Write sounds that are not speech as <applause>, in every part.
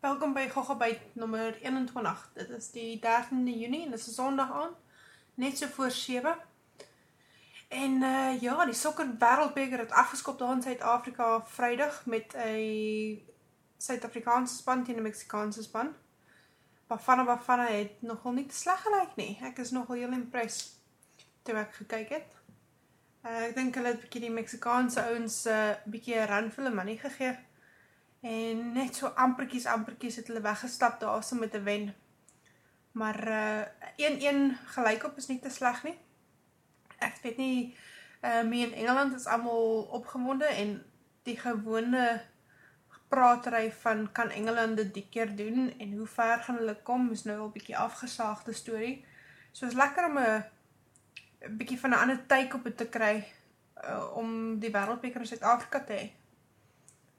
Welkom by Goggabyt nommer 21. Dit is die 13de Junie en dit is 'n Sondag aan, net so voor 7. En uh ja, die sokker wêreldbeker het afgeskop daar in Suid-Afrika Vrydag met 'n Suid-Afrikaanse span teen 'n Meksikaanse span. Bafana Bafana het nogal nie te sleg gelyk nie. Ek is nogal heel impressed toe ek gekyk het. Uh, ek dink hulle het 'n bietjie die Meksikaanse ouens 'n uh, bietjie 'n run vir hulle money gegee. En net so ampertjies ampertjies het hulle weggestap daarso met 'n wen. Maar uh 1-1 gelykop is nie te sleg nie. Ek weet nie uh me in Engeland is almal opgewonde en die gewone pratery van kan Engeland dit die keer doen en hoe ver gaan hulle kom is nou al bietjie afgesaagde storie. So is lekker om 'n 'n bietjie van 'n ander take op dit te kry uh, om die wêreldbeker in Suid-Afrika te hê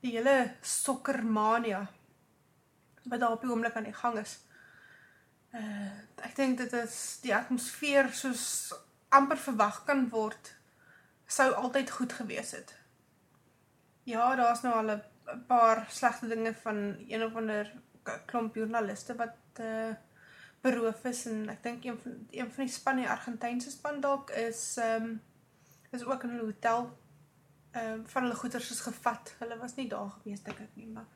die hele sokkermania wat daar op die oomblik aan die gang is. Uh ek dink dit is die atmosfeer soos amper verwag kan word sou altyd goed gewees het. Ja, daar's nou al 'n paar slegte dinge van een of ander klomp joernaliste wat uh beroof is en ek dink een van een van die span die Argentynse span dalk is ehm um, is ook in 'n hotel ehm um, van hulle goederes is gevat. Hulle was nie daar gewees dink ek nie, maar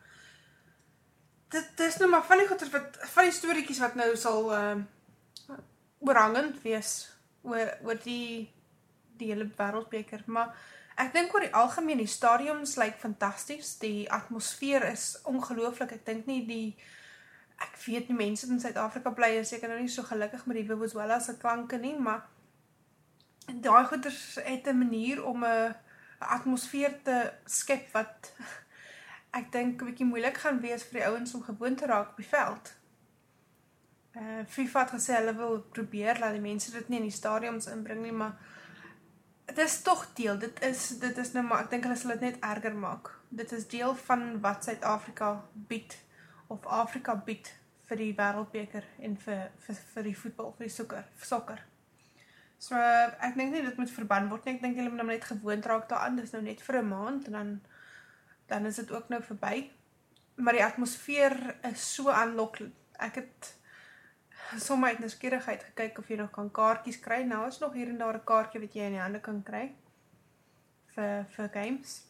dit dis nou maar van die goederes wat van die storieetjies wat nou sal ehm uh, oorhangend wees oor oor die die hele wêreldbeker, maar ek dink oor die algemeen die stadiums lyk fantasties. Die atmosfeer is ongelooflik. Ek dink nie die ek weet nie mense in Suid-Afrika bly is seker nou nie so gelukkig met die Vuvuzela se klanke nie, maar daai goederes het 'n manier om 'n atmosfeer te skep wat ek dink 'n bietjie moeilik gaan wees vir die ouens om gewoon te raak op die veld. Uh FIFA het gesê hulle wil probeer laat die mense dit nie in die stadiums inbring nie, maar dit is tog deel. Dit is dit is nou maar ek dink hulle sal dit net erger maak. Dit is deel van wat Suid-Afrika bied of Afrika bied vir die wêreldbeker en vir vir vir die voetbal, vir die sokker, vir sokker. So ek dink nie dit moet verban word nie. Ek dink hulle moet nou net gewoond raak daaraan. Dis nou net vir 'n maand en dan dan is dit ook nou verby. Maar die atmosfeer is so aanloklik. Ek het sommer uit nuuskierigheid gekyk of jy nog kan kaartjies kry. Nou is nog hier en daar 'n kaartjie wat jy in die hande kan kry vir vir games.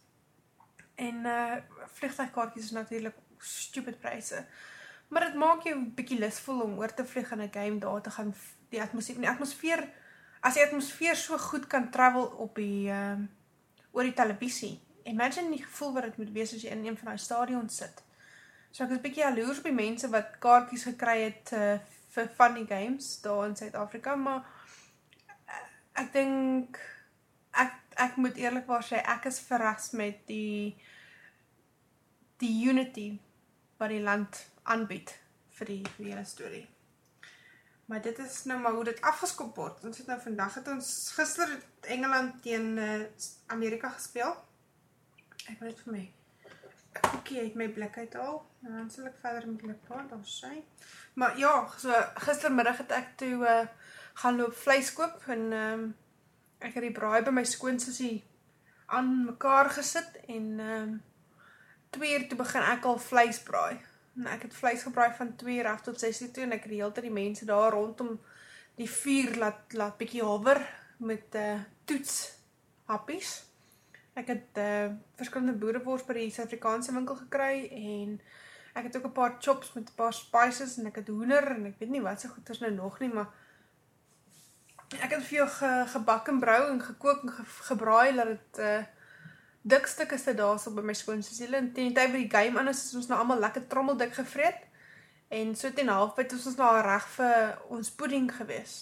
En uh vliegtuigkaartjies is natuurlik stupid pryse. Maar dit maak jou 'n bietjie lusvol om oor te vlieg in 'n game daar te gaan die atmosfeer, die atmosfeer as die atmosfeer so goed kan travel op die ehm uh, oor die televisie. Imagine die gevoel wat dit moet wees as jy in een van daai stadions sit. So ek is bietjie jaloers op die mense wat kaartjies gekry het uh, vir van die games daar in Suid-Afrika, maar uh, ek dink ek ek moet eerlikwaar sê ek is verras met die die unity wat die land aanbied vir die vir die hele storie. Maar dit is nou maar hoe dit afgeskop word. Ons het nou vandag het ons gister het Engeland teen uh, Amerika gespeel. Ek wil net vir my Oké, ek my blik uithaal. Nou dan sal ek verder met julle praat, dan sê. Maar ja, so gistermiddag het ek toe uh gaan loop vleis koop en ehm um, ek het die braai by my skoonsussie aan mekaar gesit en ehm um, 2 uur toe begin ek al vleis braai. En ek het vleis gebraai van 2 uur af tot 6 uur toe en ek het die hele tyd die mense daar rondom die vuur laat laat bietjie hawer met uh, eh, toets happies. Ek het uh, verskillende boerewors by die Suid-Afrikaanse winkel gekry en ek het ook 'n paar chops met 'n paar spices en ek het hoender en ek weet nie wat se so goeders nou nog nie, maar ek het veel ge, gebak en brou en gekook en ge, gebraai dat dit uh, dik stuk is dit daarso by my skoonsussie en teen die tyd by die game anders is ons nou almal lekker trommeldik gevreet. En so teen halfpad het ons nou reg vir ons pudding gewees.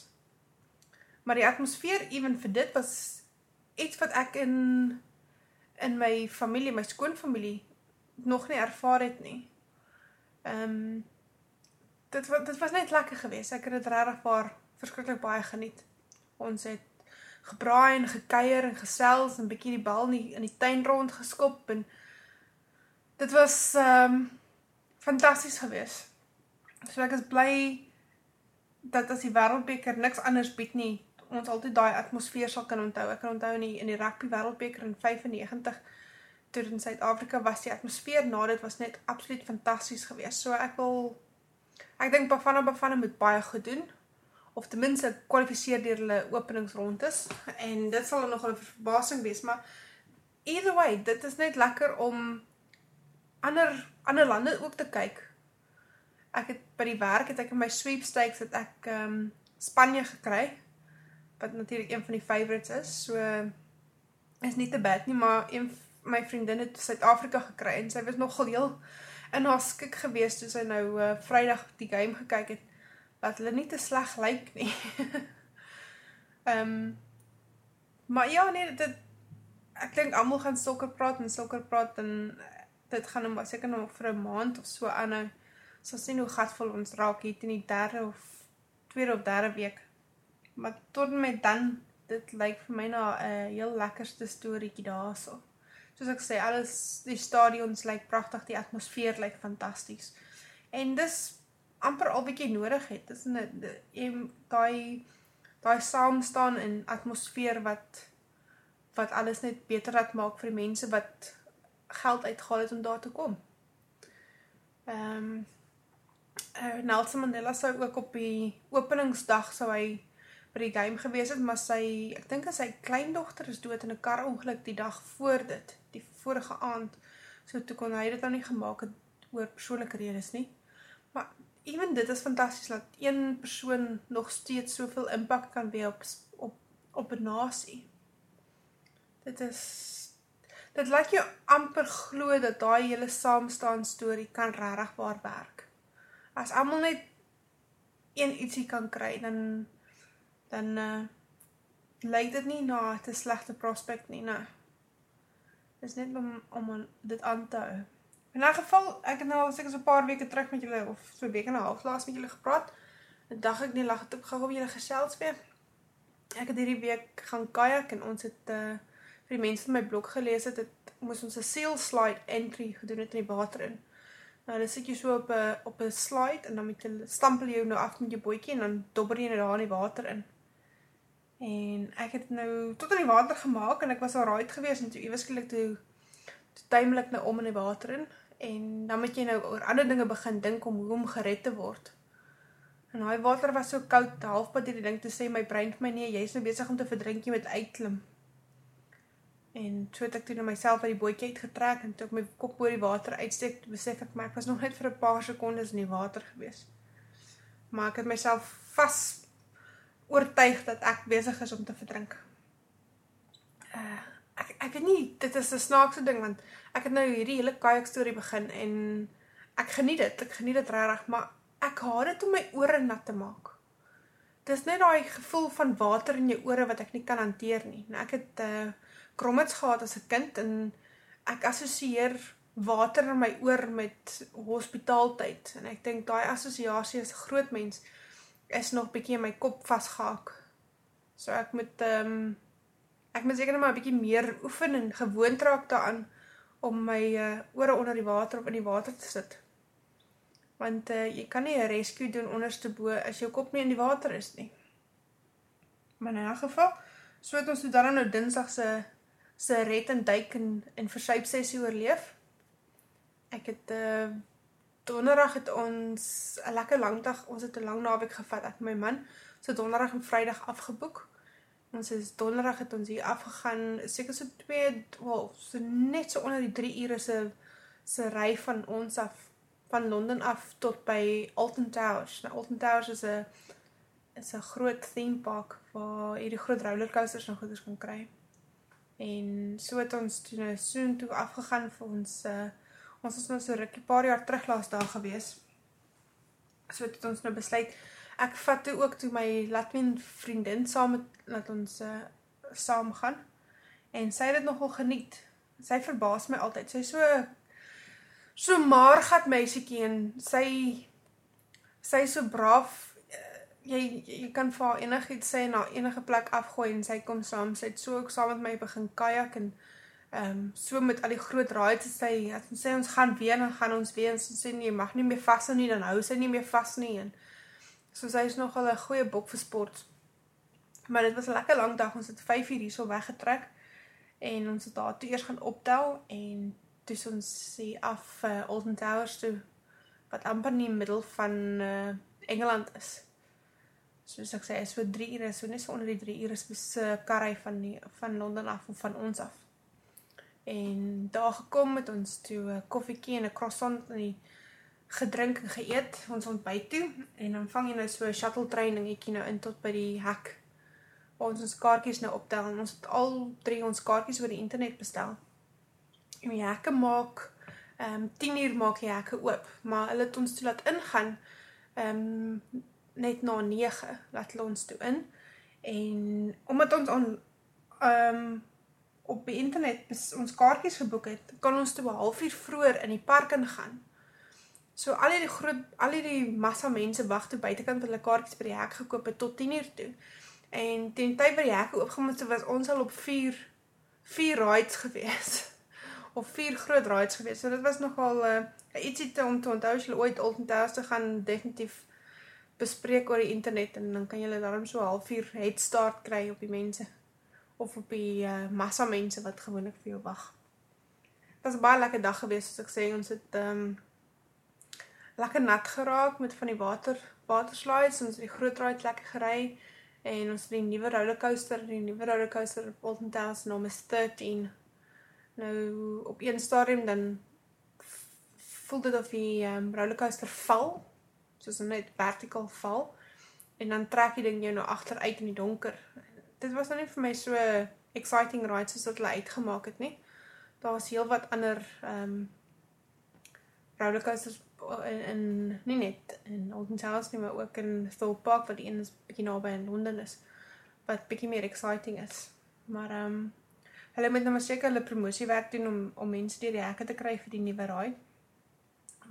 Maar die atmosfeer ewen vir dit was iets wat ek in in my familie, my skoonfamilie nog nie ervaar het nie. Ehm um, dit was dit was net lekker geweest. Ek het dit regtig waar verskriklik baie geniet. Ons het gebraai en gekuier en gesels en bietjie die bal in die, in die tuin rond geskop en dit was ehm um, fantasties geweest. So ek is bly dat as die wêreldbeker niks anders bied nie, ons altyd daai atmosfeer sal kan onthou. Ek kan onthou in die in die rugby wêreldbeker in 95 toe in Suid-Afrika was die atmosfeer na dit was net absoluut fantasties geweest. So ek wil ek dink Bafana Bafana moet baie goed doen of ten minste kwalifiseer deur hulle openingsrondes en dit sal nog 'n verbasing wees, maar either way, dit is net lekker om ander ander lande ook te kyk. Ek het by die werk het ek in my sweepstakes het ek ehm um, Spanje gekry wat natuurlik een van die favorites is. So is nie te bad nie, maar een my vriendin het Suid-Afrika gekry en sy was nogal heel in haar skik gewees toe sy nou uh, Vrydag die game gekyk het wat hulle nie te sleg lyk nie. <laughs> Ehm um, maar ja nee dit ek dink almal gaan sokker praat en sokker praat en dit gaan nou seker nog vir 'n maand of so aanhou. So sien hoe gatvol ons raak hier in die derde of tweede of derde week. Maar tot met dan dit lyk vir my na 'n heel lekkerste storieetjie daarso. Soos ek sê, alles die stadions lyk pragtig, die atmosfeer lyk fantasties. En dis amper al jy nodig het. Dis 'n daai daai saam staan in atmosfeer wat wat alles net beter laat maak vir die mense wat geld uitgehaal het om daar te kom. Ehm um, uh, Nelson Mandela sou ook op die openingsdag sou hy by die game gewees het, maar sy ek dink as sy kleindogter is dood in 'n karongeluk die dag voor dit, die vorige aand. So toe kon hy dit nou nie gemaak het oor persoonlike redes nie. Maar ewen dit is fantasties dat een persoon nog steeds soveel impak kan hê op op op 'n nasie. Dit is dit laat jou amper glo dat daai hele saamstaan storie kan regtig waar werk. As almal net een ietsie kan kry, dan dan uh lyk dit nie na 'n slegte prospek nie, nee. Dis net om om dit aan te hou. In 'n geval, ek het nou al seker so 'n paar weke terug met julle of so 'n week en 'n half laas met julle gepraat. En dag ek nie lag het ook gou op julle gesels weer. Ek het hierdie week gaan kajak en ons het uh vir die mense in my blok gelees het, het moes ons 'n sail slide entry gedoen het in die water in. Nou, dan sit jy so op 'n op 'n slide en dan met jy stampel jy nou af met jou bootjie en dan dobber jy net daar in die water in. En ek het nou tot in die water gemaak en ek was al right geweest en toe iewers skielik toe tuimlik nou om in die water in en dan moet jy nou oor ander dinge begin dink om hoe om gered te word. En daai water was so koud, halfpad hierdie ding te sê my brein vir my nee, jy's nou besig om te verdrink jy met uitklim. En so het ek toe net myself uit die bootjie uitgetrek en toe ek my kop oor die water uitsteek, besef ek maar ek was nog net vir 'n paar sekondes in die water gewees. Maar ek het myself vas oortuig dat ek besig is om te verdrink. Uh ek ek weet nie dit is 'n snaakse ding want ek het nou hierdie hele kajak storie begin en ek geniet dit. Ek geniet dit regtig, maar ek haat dit om my ore nat te maak. Dis net daai gevoel van water in jou ore wat ek nie kan hanteer nie. Nou ek het uh krommets gehad as 'n kind en ek assosieer water in my oor met hospitaaltyd en ek dink daai assosiasie as 'n groot mens is nog bietjie in my kop vasgehak. So ek moet ehm um, ek moet seker net maar 'n bietjie meer oefen en gewoond raak daaraan om my uh, ore onder die water of in die water te sit. Want uh, jy kan nie 'n rescue doen onderste bo as jou kop nie in die water is nie. Maar in 'n geval, so het ons dan nou Dinsdag se se red en duik en en versuip sessie oorleef. Ek het uh donderdag het ons 'n lekker lang dag, ons het 'n lang naweek gevat ek en my man. So donderdag en Vrydag afgeboek. Ons is donderdag het ons hier afgegaan, seker so 2, wel, so net so onder die 3 ure se se ry van ons af van Londen af tot by Alton Towers. Nou Alton Towers is 'n is 'n groot theme park waar jy die groot roller coasters en goeders kan kry. En so het ons toe nou soon toe afgegaan vir ons uh ons was nou so rukkie paar jaar terug laas daar gewees. So het ons nou besluit ek vat toe ook toe my Latwin vriendin saam met laat ons uh, saam gaan en sy het dit nogal geniet. Sy verbaas my altyd. Sy so so maar gat meisietjie en sy sy so braaf. eh, Jy jy kan vir haar enigiets sê na enige plek afgooi en sy kom saam. Sy het so ook saam met my begin kajak en ehm um, so met al die groot rides het sy het sê ons gaan weer en gaan ons weer en sê nee, jy mag nie meer vashou nie, dan hou sy nie meer vas nie en so sy is nogal 'n goeie bok vir sport. Maar dit was 'n lekker lang dag. Ons het 5 uur hierso weggetrek en ons het daar toe eers gaan optel en toe ons sê af uh, Alton Towers toe wat amper in die middel van uh, Engeland is. Soos ek sê, is so 3 ure, so net so onder die 3 ure se uh, karry van die van Londen af of van ons af. En daar gekom het ons toe 'n koffietjie en 'n croissant en die gedrink en geëet ons ontbyt toe en dan vang jy nou so 'n shuttle treiningetjie nou in tot by die hek waar ons ons kaartjies nou optel en ons het al drie ons kaartjies oor die internet bestel. En die hekke maak ehm um, 10 uur maak die hekke oop, maar hulle het ons toe laat ingaan ehm um, net na 9 laat hulle ons toe in. En omdat ons on ehm um, op die internet ons kaartjies geboek het, kan ons toe 'n halfuur vroeër in die park ingaan. So al hierdie groot al hierdie massa mense wag toe buitekant hulle kaartjies by die hek gekoop het tot 10 uur toe. En teen tyd by die hekke oopgemaak het, was ons al op 4 4 rides gewees. <laughs> of 4 groot rides gewees. So dit was nogal 'n uh, ietsie te om te onthou as jy ooit Alton Towers te gaan definitief bespreek oor die internet en dan kan jy daarom so halfuur head start kry op die mense of op die uh, massa mense wat gewoonlik vir jou wag. Dit was 'n baie lekker dag gewees soos ek sê ons het ehm um, lekker nat geraak met van die water waterslides ons het die groot rides lekker gery en ons het die nuwe rollercoaster die nuwe rollercoaster op Alton Towers naam is 13 nou op een stadium dan voel dit of die um, rollercoaster val soos net vertical val en dan trek die ding jou nou agteruit in die donker. Dit was nou nie vir my so exciting ride soos wat hulle uitgemaak het nie. Daar's heelwat ander ehm um, rollercoasters in, in nie net in Towers nie, maar ook in Thorpe Park wat die een is bietjie naby in Londen is wat bietjie meer exciting is. Maar ehm um, hulle moet nou maar seker hulle promosiewerk doen om om mense deur die hekke te kry vir die nuwe raai.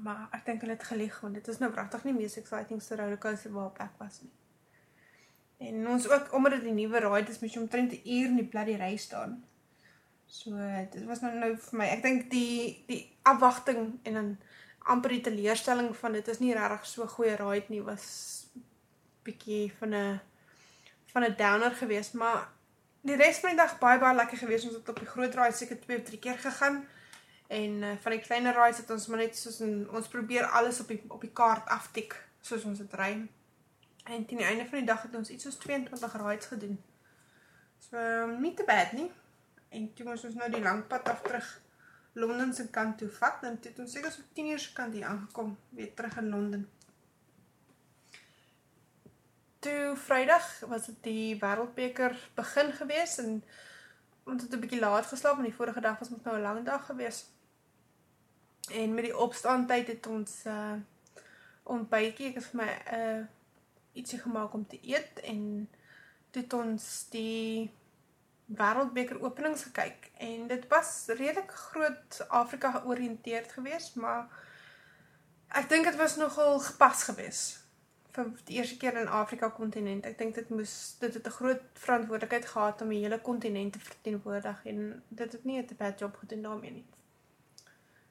Maar ek dink hulle het gelieg want dit is nou pragtig nie mees excitingste rollercoaster waarop ek was nie. En ons ook omdat dit die nuwe raai is, moet jy omtrent 'n uur in die bloody ry staan. So dit was nou nou vir my. Ek dink die die afwagting en dan amper die teleurstelling van dit is nie regtig so goeie ride nie was bietjie van 'n van 'n downer geweest, maar die res van die dag baie baie lekker geweest. Ons het op die groot ride seker 2 of 3 keer gegaan. En uh, van die kleiner rides het ons maar net soos in, ons probeer alles op die op die kaart aftik soos ons dit ry. En teen die einde van die dag het ons iets soos 22 rides gedoen. So um, nie te bad nie. En toe moes ons nou die lang pad af terug Londen se kant toe vat en toe het ons seker so 10 uur se kant hier aangekom, weer terug in Londen. Toe Vrydag was dit die Wêreldbeker begin gewees en ons het 'n bietjie laat geslaap want die vorige dag was mos nou 'n lang dag gewees. En met die opstaantyd het ons uh ontbytjie, ek het vir my 'n uh, ietsie gemaak om te eet en toe het ons die wêreldbeker openings gekyk en dit was redelik groot Afrika georiënteerd geweest, maar ek dink dit was nogal gepas geweest vir die eerste keer in Afrika kontinent. Ek dink dit moes dit het 'n groot verantwoordelikheid gehad om die hele kontinent te verteenwoordig en dit het nie 'n bad job gedoen daarmee nie.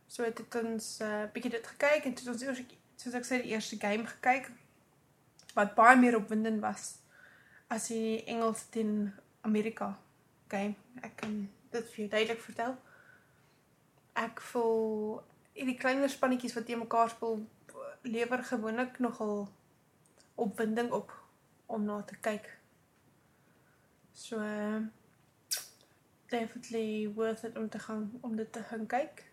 So het dit ons 'n uh, bietjie dit gekyk en het ons eers soos ek sê die eerste game gekyk wat baie meer opwindend was as die Engels teen Amerika game. Ek kan dit vir jou duidelik vertel. Ek voel hierdie kleiner spannetjies wat teen mekaar speel lewer gewoonlik nogal opwinding op om na te kyk. So definitely worth it om te gaan om dit te gaan kyk.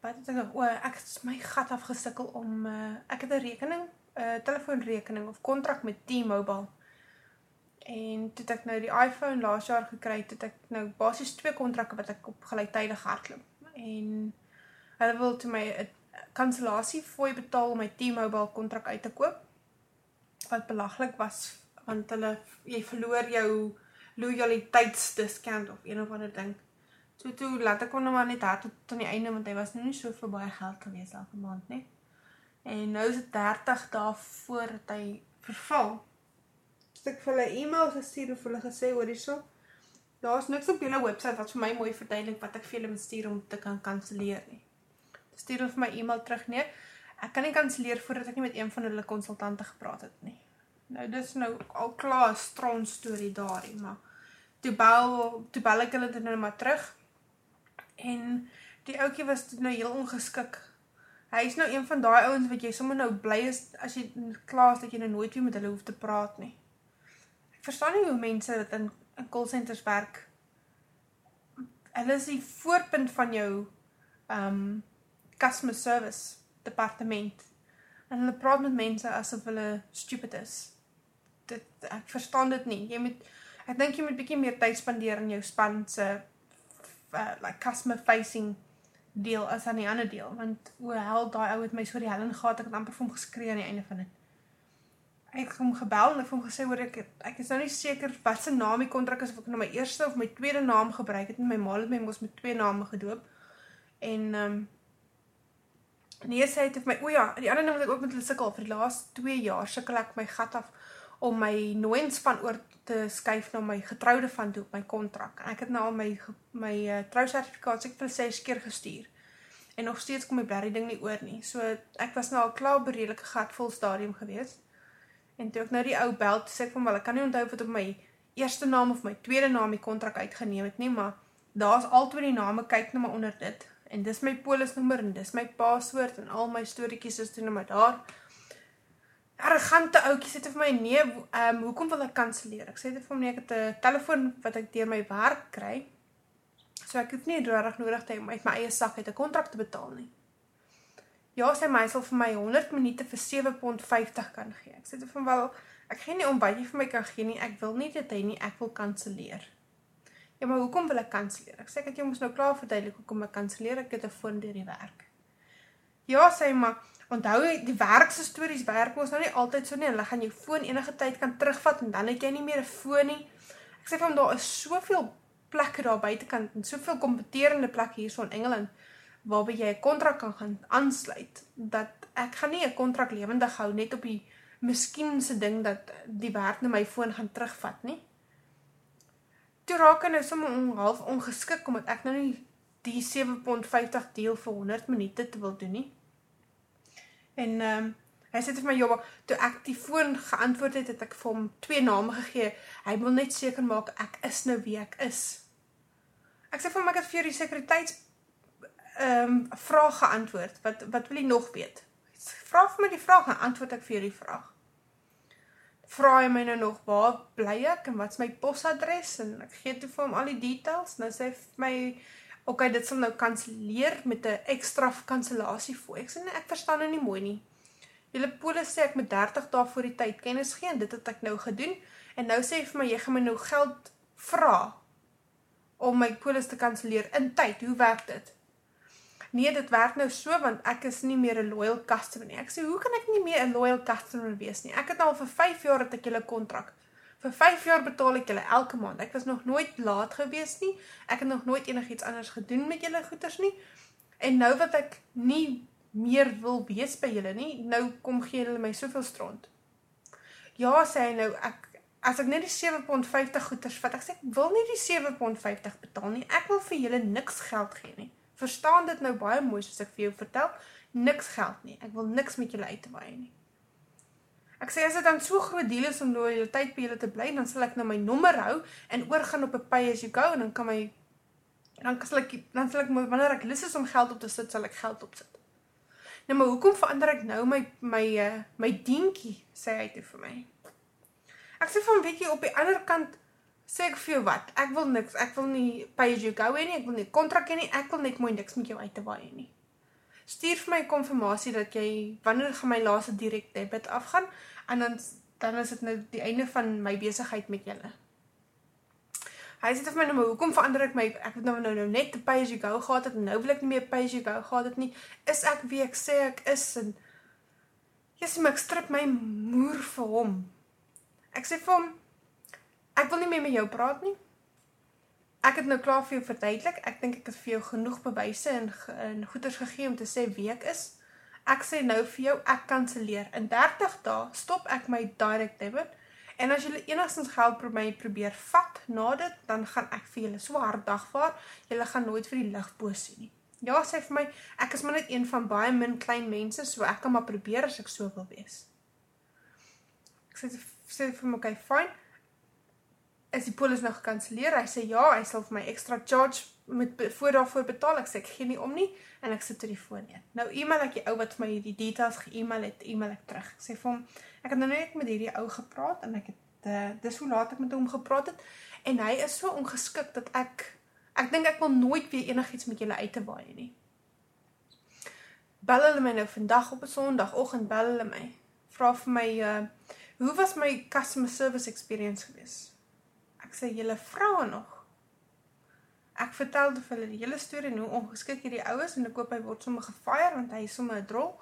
Wat het ek? O, ek het my gat afgesukkel om uh, ek het 'n rekening, 'n uh, telefoonrekening of kontrak met T-Mobile. En toe ek nou die iPhone laas jaar gekry, toe het ek nou basies twee kontrakke wat ek op gelyktydig hardloop. En hulle wil toe my 'n kansellasie fooi betaal om my T-Mobile kontrak uit te koop. Wat belaglik was want hulle jy verloor jou loyaliteitsdiskant of een of ander ding. So toe laat ek hom nou maar net hard tot aan die einde want hy was nou nie so vir baie geld gewees elke maand nie. En nou is dit 30 dae voordat hy verval. Ek vir hulle e-mail gestuur of hulle gesê hoor hierso. Daar's niks op julle webwerf wat vir my mooi verduidelik wat ek vir julle moet stuur om te kan kanselleer nie. Stuur hulle vir my e-mail terug nee. Ek kan nie kanselleer voordat ek nie met een van hulle konsultante gepraat het nie. Nou dis nou al klaar 'n strong storie daarin, maar toe bel toe bel ek hulle dan nou maar terug. En die ouetjie was nou heel ongeskik. Hy is nou een van daai ouens wat jy sommer nou bly is as jy klaar is dat jy nou nooit weer met hulle hoef te praat nie. Verstaan nie hoe mense dit in in call centers werk. Hulle is die voorpunt van jou um customer service departement. En hulle praat met mense asof hulle stupid is. Dit ek verstaan dit nie. Jy moet ek dink jy moet bietjie meer tyd spandeer in jou span se uh, like customer facing deel as aan die ander deel want hoe hel daai ou het my so die hel ingegaan ek het amper vir hom geskree aan die einde van dit. Het hom gebel en ek het hom gesê hoor ek ek is nou nie seker wat se naam die kontrak is of ek nou my eerste of my tweede naam gebruik het en my ma het my mos met twee name gedoop. En ehm um, nee sê dit vir my o ja, die ander ding wat ek ook met hulle sukkel vir die laaste 2 jaar sukkel ek my gat af om my nooiens van oor te skuif na my getroude van toe op my kontrak. Ek het nou al my my uh, trousertifikaat seker vir 6 keer gestuur. En nog steeds kom my blerrie ding nie oor nie. So ek was nou al klaar by redelike gatvol stadium gewees. En toe ek nou die ou bel, sê ek van wel, ek kan nie onthou wat op my eerste naam of my tweede naam die kontrak uitgeneem het nie, maar daar's altyd die name kyk nou maar onder dit. En dis my polisnommer en dis my paswoord en al my storieetjies is toe nou maar daar arrogante ouetjie sê te vir my nee, ehm um, hoekom wil ek kanselleer? Ek sê te vir hom nee, ek het 'n telefoon wat ek deur my werk kry. So ek het nie regtig nodig te uit my eie sak uit 'n kontrak te betaal nie. Ja, sê my sal vir my 100 minute vir 7.50 kan gee. Ek sê vir hom wel ek gee nie om baie vir my kan gee nie. Ek wil nie dit hê nie. Ek wil kanselleer. Ja, maar hoekom wil ek kanselleer? Ek sê ek het jou mos nou klaar verduidelik hoekom ek kanselleer. Ek het 'n foon deur die werk. Ja, sê maar Onthou die werkse stories werk mos nou nie altyd so nie. Hulle gaan jou foon enige tyd kan terugvat en dan het jy nie meer 'n foon nie. Ek sê vir hom daar is soveel plekke daar buitekant en soveel kompeterende plekke hierso in Engeland waarby jy 'n kontrak kan gaan aansluit dat ek gaan nie 'n kontrak lewendig hou net op die miskiense ding dat die werk net my foon gaan terugvat nie. Toe raak ek nou sommer half ongeskik omdat ek nou nie die 7.50 deel vir 100 minute te wil doen nie. En ehm um, hy sê vir my ja, toe ek die foon geantwoord het, het ek vir hom twee name gegee. Hy wil net seker maak ek is nou wie ek is. Ek sê vir hom ek het vir die sekuriteits ehm um, vraag geantwoord. Wat wat wil jy nog weet? Vra vir my die vraag en antwoord ek vir die vraag. Vra hy my nou nog waar bly ek en wat's my posadres en ek gee toe vir hom al die details. Nou sê hy vir my Ok, dit sal nou kanselleer met 'n ekstra kansellasie fooi. Ek sê nee, ek verstaan nou nie mooi nie. Julle polis sê ek moet 30 dae voor die tyd kennis gee en dit het ek nou gedoen en nou sê vir my jy gaan my nou geld vra om my polis te kanselleer in tyd. Hoe werk dit? Nee, dit werk nou so want ek is nie meer 'n loyal customer nie. Ek sê hoe kan ek nie meer 'n loyal customer wees nie? Ek het nou al vir 5 jaar het ek julle kontrak. Vir 5 jaar betaal ek julle elke maand. Ek was nog nooit laat gewees nie. Ek het nog nooit enigiets anders gedoen met julle goeders nie. En nou wat ek nie meer wil wees by julle nie, nou kom gee julle my soveel stront. Ja, sê hy nou, ek as ek net die 7.50 goeders vat, ek sê ek wil nie die 7.50 betaal nie. Ek wil vir julle niks geld gee nie. Verstaan dit nou baie mooi soos ek vir jou vertel, niks geld nie. Ek wil niks met julle uitwaai nie. Ek sê as dit dan so groot deel is om loyaliteit by julle te bly, dan sal ek nou my nommer hou en oorgaan op 'n pay as you go en dan kan my dan sal ek dan sal ek wanneer ek lus is om geld op te sit, sal ek geld opsit. Nou maar hoekom verander ek nou my my uh, my dientjie sê hy toe vir my. Ek sê van weet jy op die ander kant sê ek vir jou wat, ek wil niks, ek wil nie as you go nie, ek wil nie kontrak hê nie, ek wil net mooi niks met jou uit te waai nie. Stuur vir my konfirmasie dat jy wanneer gaan my laaste direk debit afgaan en dan dan is dit nou die einde van my besigheid met julle. Hy sê vir my nou maar hoekom verander ek my ek het nou nou, nou net te pay as you go gehad het en nou wil ek nie meer pay as you go gehad het nie. Is ek wie ek sê ek is en Jesus my strip my moer vir hom. Ek sê vir hom ek wil nie meer met jou praat nie. Ek het nou klaar vir jou verduidelik. Ek dink ek het vir jou genoeg bewyse en en goeders gegee om te sê wie ek is. Ek sê nou vir jou, ek kanselleer. In 30 dae stop ek my direct debit en as julle enigstens geld vir my probeer vat na dit, dan gaan ek vir julle so hard dagvaar. Julle gaan nooit vir die ligboos sien nie. Ja, sê vir my, ek is maar net een van baie min klein mense, so ek kan maar probeer as ek so wil wees. Ek sê sê vir my, okay, fine. Is die polis nou gekanselleer? Hy sê ja, hy sal vir my extra charge met voor daarvoor betaal. Ek sê ek gee nie om nie en ek sit telefoon neer. Nou e-mail ek die ou wat vir my hierdie details ge-email het, e-mail ek terug. Ek sê vir hom, ek het nou net met hierdie ou gepraat en ek het uh, dis hoe laat ek met hom gepraat het en hy is so ongeskik dat ek ek dink ek wil nooit weer enigiets met julle uit te waai nie. Bel hulle my nou vandag op 'n Sondagoggend bel hulle my. Vra vir my uh hoe was my customer service experience gewees? Ek sê julle vroue nog. Ek vertel vir hulle die hele storie en hoe ongeskik hierdie ou is en ek koop hy word sommer gefire want hy is sommer 'n drol.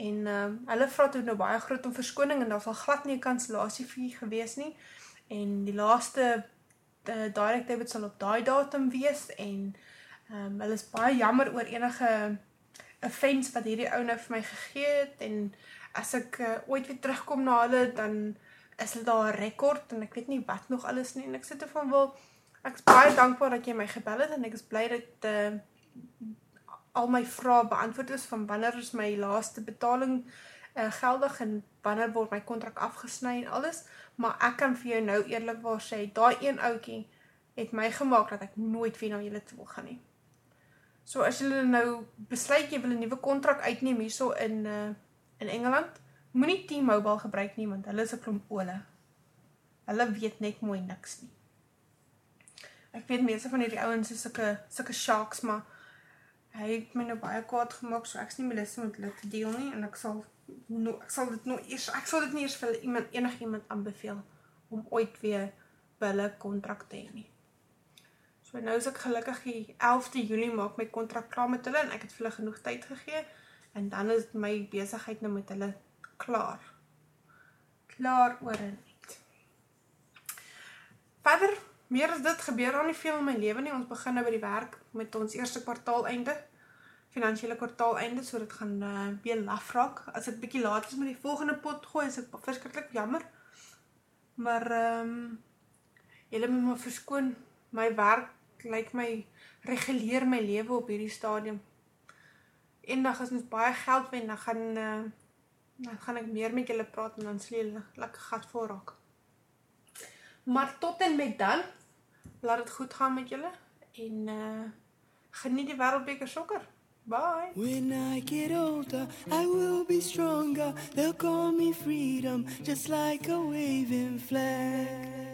En ehm uh, hulle vra toe nou baie groot om verskoning en daar was al glad nie 'n kansellasie fee gewees nie. En die laaste uh, direct debit sal op daai datum wees en ehm um, hulle is baie jammer oor enige offense wat hierdie ou nou vir my gegee het en as ek uh, ooit weer terugkom na hulle dan is hulle daar 'n rekord en ek weet nie wat nog alles nie en ek sit te van wil ek is baie dankbaar dat jy my gebel het en ek is bly dat uh, al my vrae beantwoord is van wanneer is my laaste betaling uh, geldig en wanneer word my kontrak afgesny en alles. Maar ek kan vir jou nou eerlikwaar sê daai een ouetjie het my gemaak dat ek nooit weer na julle toe wil gaan nie. So as jy nou besluit jy wil 'n nuwe kontrak uitneem hierso in uh in Engeland, moenie T-Mobile gebruik nie want hulle is 'n klomp ole. Hulle weet net mooi niks nie. Ek weet meeste van hierdie ouens is sulke sulke sharks, maar hy het my nou baie kwaad gemaak, so ek's nie meer lus om met hulle te deel nie en ek sal no, ek sal dit nou eers ek sal dit nie eers vir iemand enigiemand aanbeveel om ooit weer by hulle kontrak te hê nie. So nou is ek gelukkig die 11de Julie maak my kontrak klaar met hulle en ek het vir hulle genoeg tyd gegee en dan is my besigheid nou met hulle klaar. Klaar oor en uit. Verder, meer as dit gebeur aan nie veel in my lewe nie. Ons begin nou by die werk met ons eerste kwartaal einde. Finansiële kwartaal einde, so dit gaan uh, weer laf raak. As ek bietjie laat is met die volgende pot gooi, is ek verskriklik jammer. Maar ehm um, julle moet my verskoon. My werk lyk my reguleer my lewe op hierdie stadium. Eendag as ons baie geld wen, dan gaan uh, dan gaan ek meer met julle praat en dan sal julle lekker gat voor raak. Maar tot en met dan, laat dit goed gaan met julle en uh geniet die wêreldbeker sokker. Bye. When I get older, I will be stronger. They'll call me freedom, just like a waving flag.